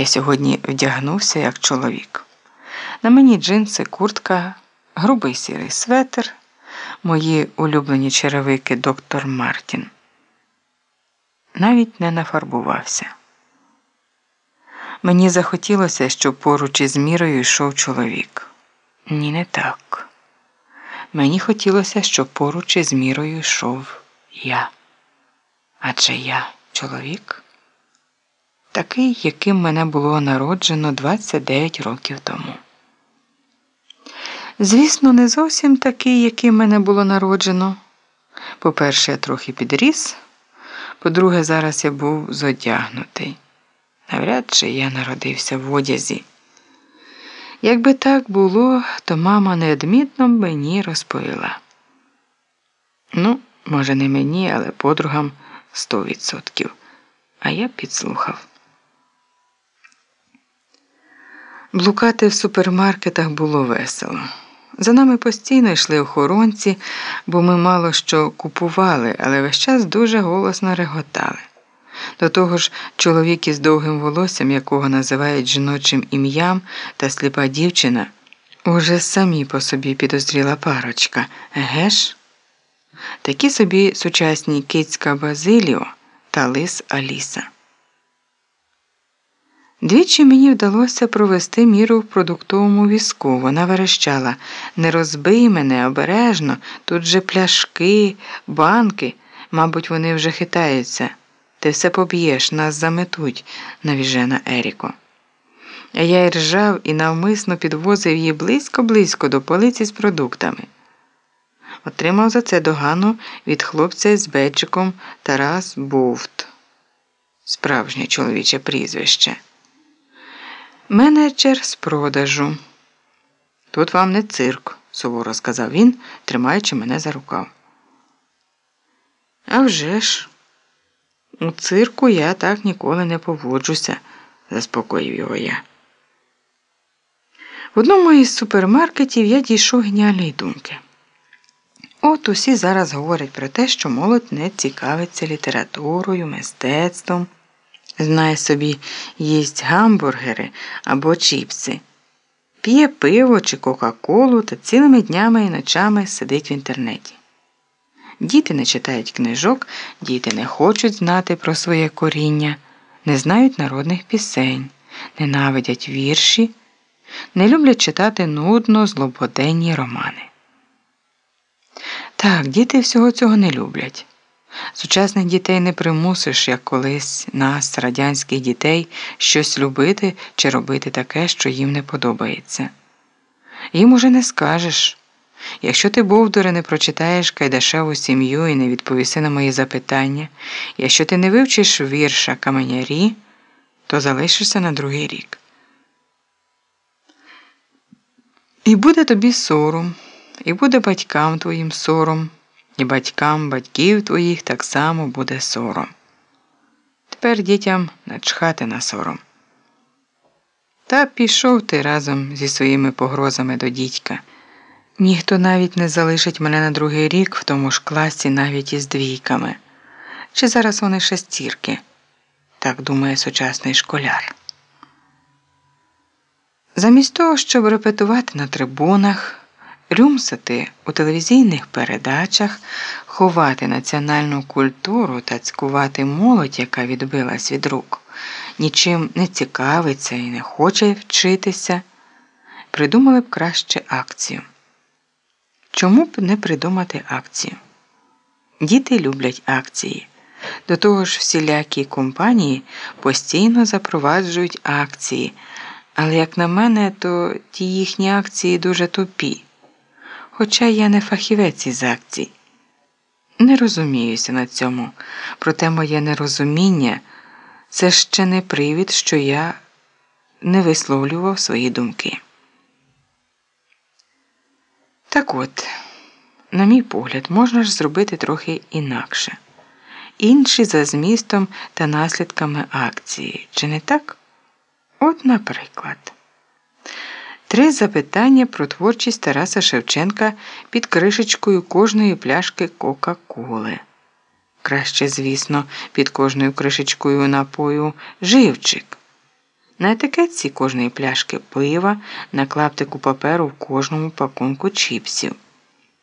Я сьогодні вдягнувся як чоловік. На мені джинси, куртка, грубий сірий светр, мої улюблені черевики доктор Мартін. Навіть не нафарбувався. Мені захотілося, щоб поруч із мірою йшов чоловік. Ні, не так. Мені хотілося, щоб поруч із мірою йшов я. Адже я чоловік, такий, яким мене було народжено 29 років тому. Звісно, не зовсім такий, яким мене було народжено. По-перше, я трохи підріс, по-друге, зараз я був зодягнутий. Навряд чи я народився в одязі. Якби так було, то мама неодмітно мені розповіла. Ну, може, не мені, але подругам сто відсотків. А я підслухав. Блукати в супермаркетах було весело. За нами постійно йшли охоронці, бо ми мало що купували, але весь час дуже голосно реготали. До того ж, чоловік із довгим волоссям, якого називають жіночим ім'ям, та сліпа дівчина, уже самі по собі підозріла парочка, еге ж? Такі собі сучасні кицька Базиліо та лис Аліса. Двічі мені вдалося провести міру в продуктовому візку. Вона верещала не розбий мене обережно, тут же пляшки, банки, мабуть, вони вже хитаються. Ти все поб'єш, нас заметуть, навіжена Еріко. А я й ржав і навмисно підвозив її близько-близько до полиці з продуктами. Отримав за це догану від хлопця з бечиком Тарас Бовт. Справжнє чоловіче прізвище. Менеджер з продажу. Тут вам не цирк, суворо сказав він, тримаючи мене за рукав. «А вже ж, у цирку я так ніколи не поводжуся, заспокоїв його я. В одному із супермаркетів я дійшов геніальної думки. От усі зараз говорять про те, що молодь не цікавиться літературою, мистецтвом, знає собі, їсть гамбургери або чіпси, п'є пиво чи Кока-Колу та цілими днями і ночами сидить в інтернеті. Діти не читають книжок, діти не хочуть знати про своє коріння, не знають народних пісень, ненавидять вірші, не люблять читати нудно злободенні романи. Так, діти всього цього не люблять. Сучасних дітей не примусиш, як колись нас, радянських дітей, щось любити чи робити таке, що їм не подобається. Їм уже не скажеш. Якщо ти, Бовдуре, не прочитаєш Кайдашеву сім'ю і не відповіси на мої запитання, якщо ти не вивчиш вірша каменярі, то залишишся на другий рік. І буде тобі сором, і буде батькам твоїм сором, і батькам батьків твоїх так само буде сором. Тепер дітям начхати на сором. Та пішов ти разом зі своїми погрозами до дідька. Ніхто навіть не залишить мене на другий рік в тому ж класі навіть із двійками. Чи зараз вони шестірки? Так думає сучасний школяр. Замість того, щоб репетувати на трибунах, рюмсати у телевізійних передачах, ховати національну культуру та цькувати молодь, яка відбилась від рук, нічим не цікавиться і не хоче вчитися, придумали б краще акцію. Чому б не придумати акцію? Діти люблять акції. До того ж, всілякі компанії постійно запроваджують акції, але, як на мене, то ті їхні акції дуже тупі. Хоча я не фахівець із акцій. Не розуміюся на цьому, проте моє нерозуміння це ще не привід, що я не висловлював свої думки. Так от, на мій погляд, можна ж зробити трохи інакше, інші за змістом та наслідками акції, чи не так? От, наприклад, три запитання про творчість Тараса Шевченка під кришечкою кожної пляшки Кока-Коли. Краще, звісно, під кожною кришечкою напою живчик. На етикетці кожної пляшки пива, на клаптику паперу в кожному пакунку чіпсів.